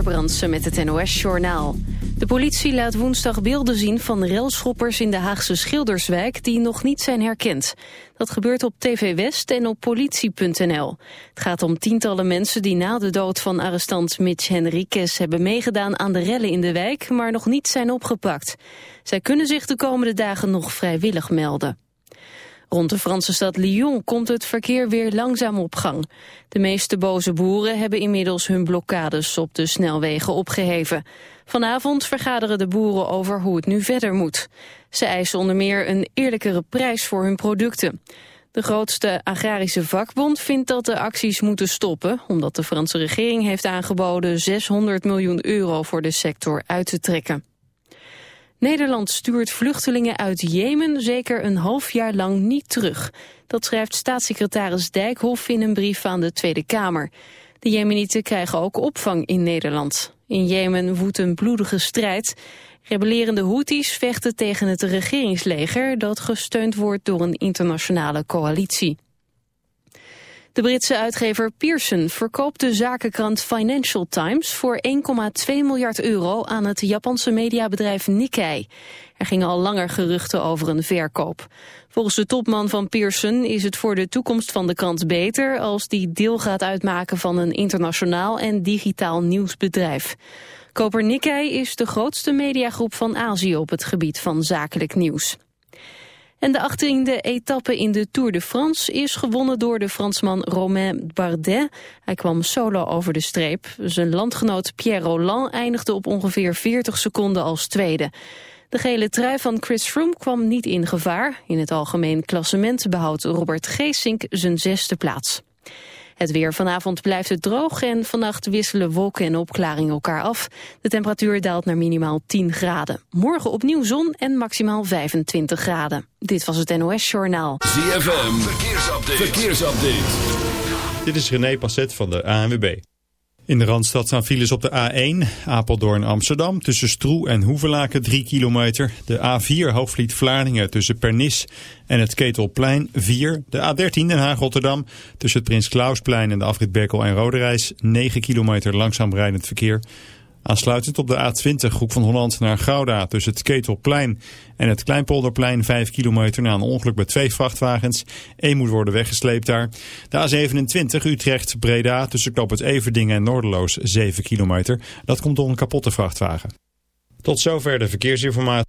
Met het NOS-journaal. De politie laat woensdag beelden zien van railschoppers in de Haagse Schilderswijk die nog niet zijn herkend. Dat gebeurt op TV West en op politie.nl. Het gaat om tientallen mensen die na de dood van arrestant Mitch Henriquez hebben meegedaan aan de rellen in de wijk, maar nog niet zijn opgepakt. Zij kunnen zich de komende dagen nog vrijwillig melden. Rond de Franse stad Lyon komt het verkeer weer langzaam op gang. De meeste boze boeren hebben inmiddels hun blokkades op de snelwegen opgeheven. Vanavond vergaderen de boeren over hoe het nu verder moet. Ze eisen onder meer een eerlijkere prijs voor hun producten. De grootste agrarische vakbond vindt dat de acties moeten stoppen... omdat de Franse regering heeft aangeboden 600 miljoen euro voor de sector uit te trekken. Nederland stuurt vluchtelingen uit Jemen zeker een half jaar lang niet terug. Dat schrijft staatssecretaris Dijkhoff in een brief aan de Tweede Kamer. De Jemenieten krijgen ook opvang in Nederland. In Jemen woedt een bloedige strijd. Rebellerende Houthis vechten tegen het regeringsleger... dat gesteund wordt door een internationale coalitie. De Britse uitgever Pearson verkoopt de zakenkrant Financial Times voor 1,2 miljard euro aan het Japanse mediabedrijf Nikkei. Er gingen al langer geruchten over een verkoop. Volgens de topman van Pearson is het voor de toekomst van de krant beter als die deel gaat uitmaken van een internationaal en digitaal nieuwsbedrijf. Koper Nikkei is de grootste mediagroep van Azië op het gebied van zakelijk nieuws. En de achttiende etappe in de Tour de France is gewonnen door de Fransman Romain Bardet. Hij kwam solo over de streep. Zijn landgenoot Pierre Roland eindigde op ongeveer 40 seconden als tweede. De gele trui van Chris Froome kwam niet in gevaar. In het algemeen klassement behoudt Robert Geesink zijn zesde plaats. Het weer vanavond blijft het droog en vannacht wisselen wolken en opklaringen elkaar af. De temperatuur daalt naar minimaal 10 graden. Morgen opnieuw zon en maximaal 25 graden. Dit was het NOS Journaal. ZFM, verkeersupdate. verkeersupdate. Dit is René Passet van de ANWB. In de Randstad staan files op de A1, Apeldoorn-Amsterdam, tussen Stroe en Hoevelaken 3 kilometer. De A4 Hoogvliet-Vlaardingen tussen Pernis en het Ketelplein 4. De A13 Den Haag-Rotterdam tussen het Prins Klausplein en de afrit Berkel en Roderijs 9 kilometer langzaam rijdend verkeer. Aansluitend op de A20 Hoek van Holland naar Gouda tussen het Ketelplein en het Kleinpolderplein 5 kilometer na een ongeluk met twee vrachtwagens. Eén moet worden weggesleept daar. De A27 Utrecht-Breda tussen Knop het Everdingen en Noorderloos 7 kilometer. Dat komt door een kapotte vrachtwagen. Tot zover de verkeersinformatie.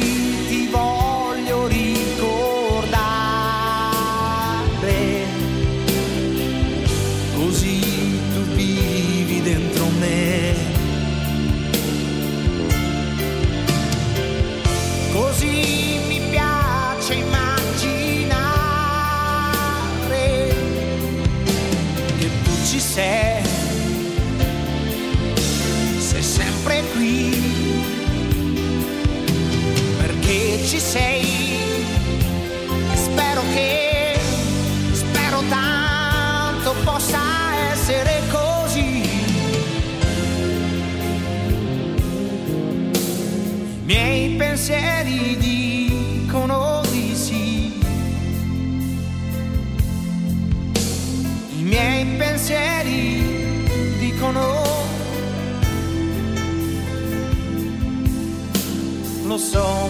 sei. Spero che spero tanto possa essere così. Miei pensieri dicono di sì. I miei pensieri dicono lo so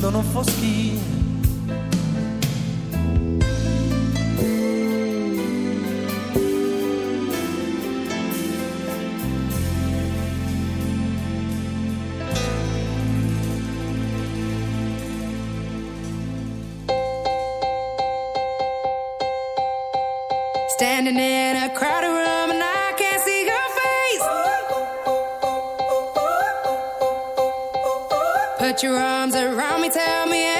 scendono foschi. Standing in a crowded room and I can't see your face. Put your tell me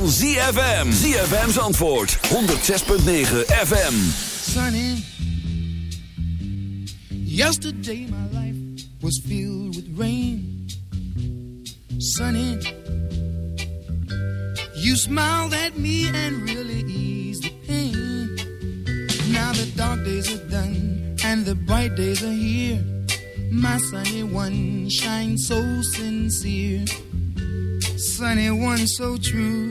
van ZFM. ZFM's antwoord 106.9 FM. Sunny. Yesterday my life was filled with rain. Sunny. You smiled at me and really eased the pain. Now the dark days are done and the bright days are here. My sunny one shines so sincere. Sunny one so true.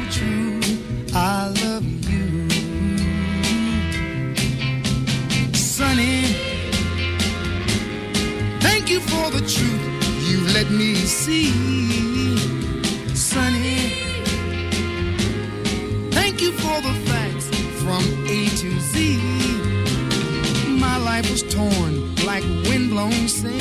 Sunny. Thank you for the truth you let me see. Thank you for the facts from A to Z. My life was torn like windblown sand.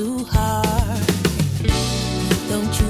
Too hard. Don't you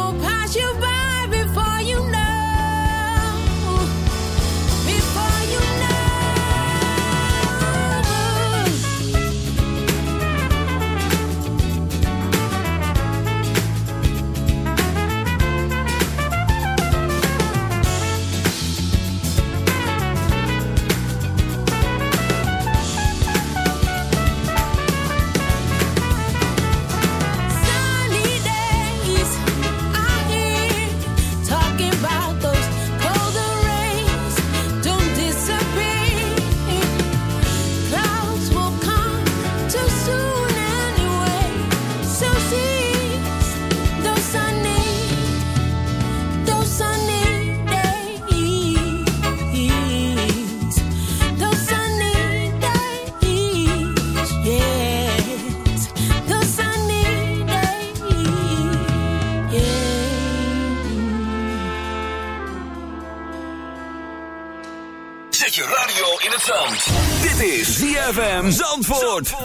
ZFM Zandvoort.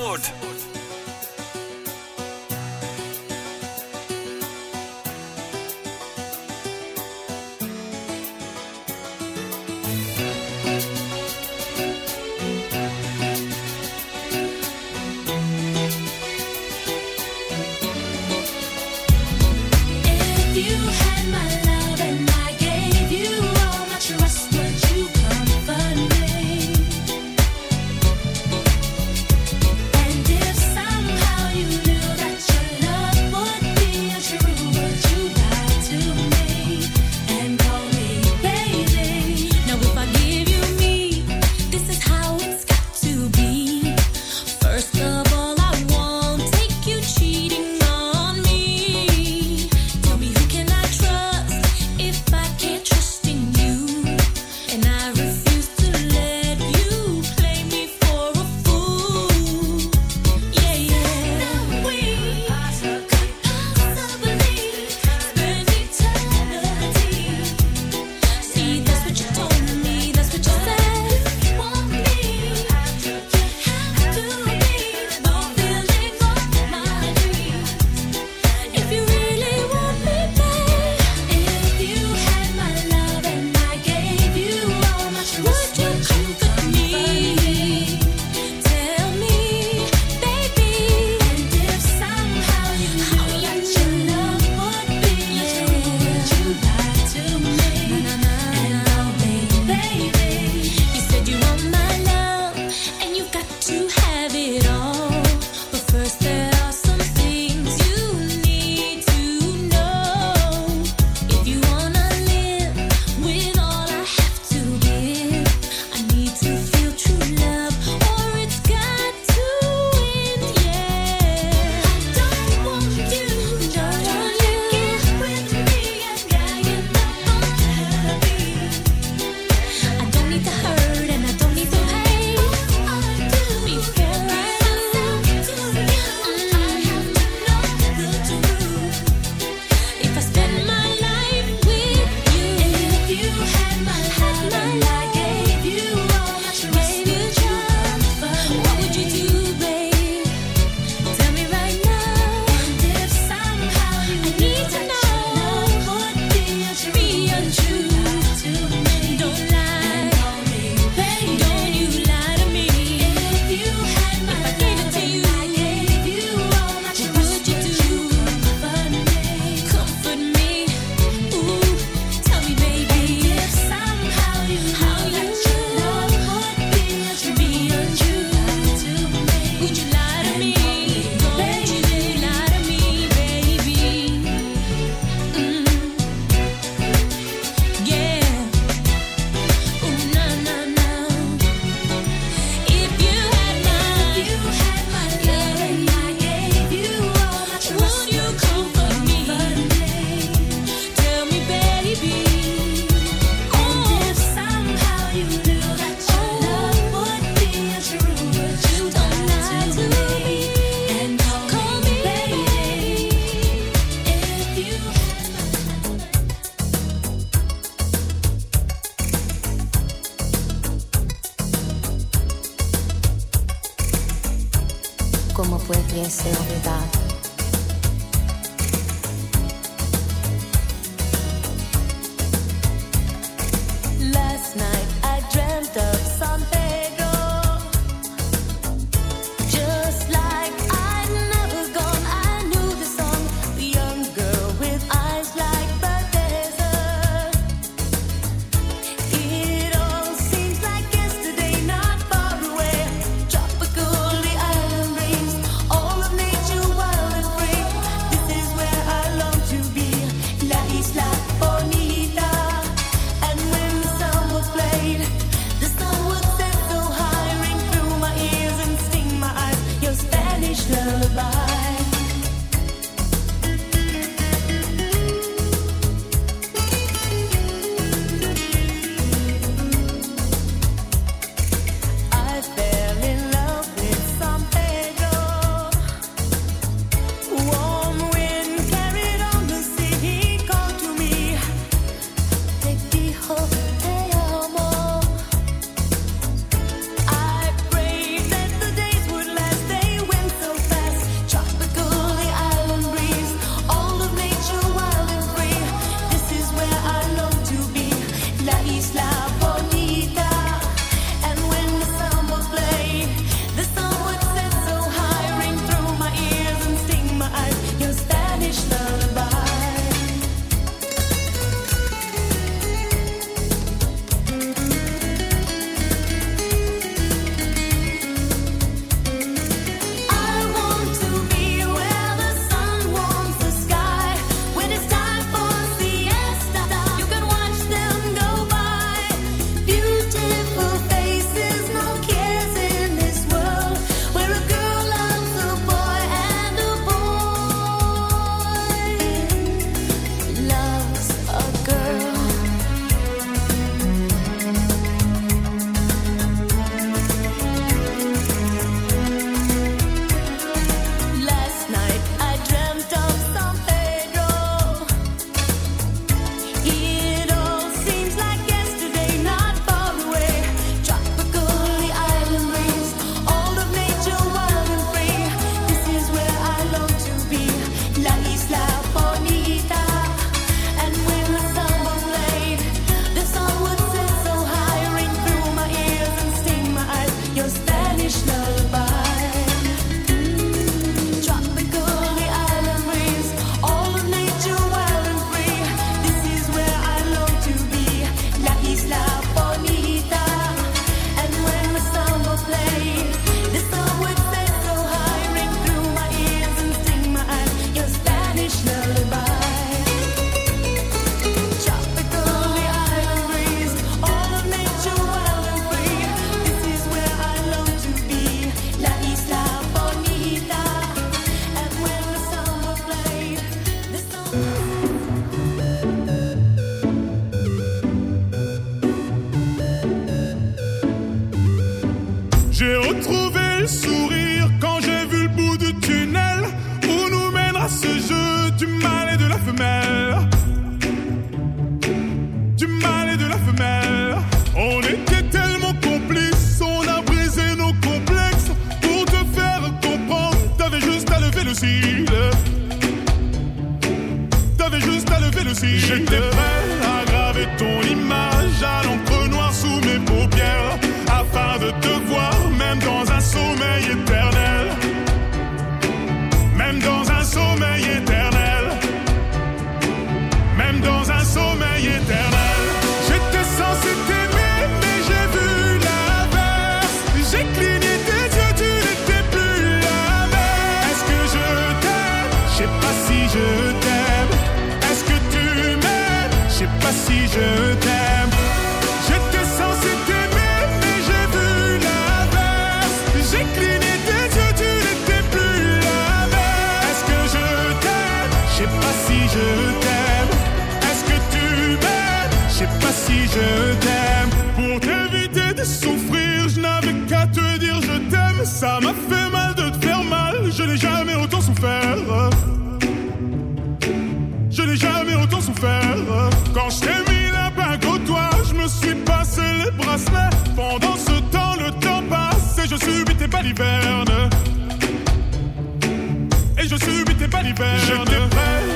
Et je subis tes balivernes.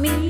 Me,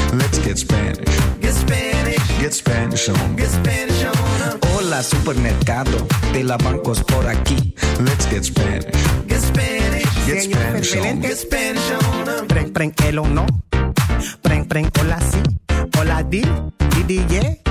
Let's get Spanish. Get Spanish. Get Spanish on. Get Spanish on. Hola supermercado de la bancos por aquí. Let's get Spanish. Get Spanish. Get Spanish on. Get Spanish on. Preng, preng, el o no. Preng, preng, hola si. Hola di, di, di, yeah.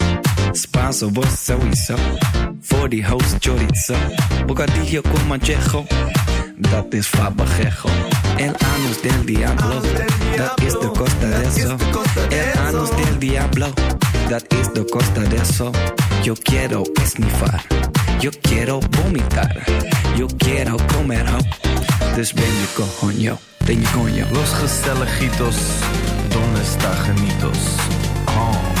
Spanso, vos sowieso. Voor die host chorizo. Bocadillo con manchejo. Dat is fabajejo. El anus del diablo. Dat is de costa de eso. El anus del diablo. Dat is de costa de eso. Yo quiero esnifar. Yo quiero vomitar. Yo quiero comer ho. Dus ben je coño. Ben je coño. Los gezelligitos, donde está genitos? Oh.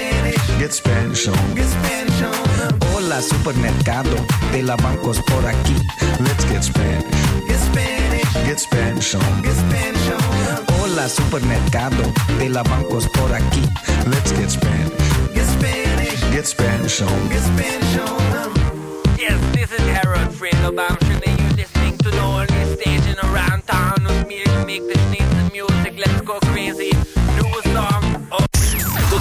Get Spanish on. Get Spanish on. Hola, supermercado. De la bancos por aquí. Let's get Spanish. Get Spanish. Get Spanish on. Get Spanish on. Hola, supermercado. De la bancos por aquí. Let's get Spanish. Get Spanish. Get Spanish on. Get Spanish on. Yes, this is Harold Fredo Bamshin and you're listening to the only station around town with me to make the sneeze music. Let's go crazy.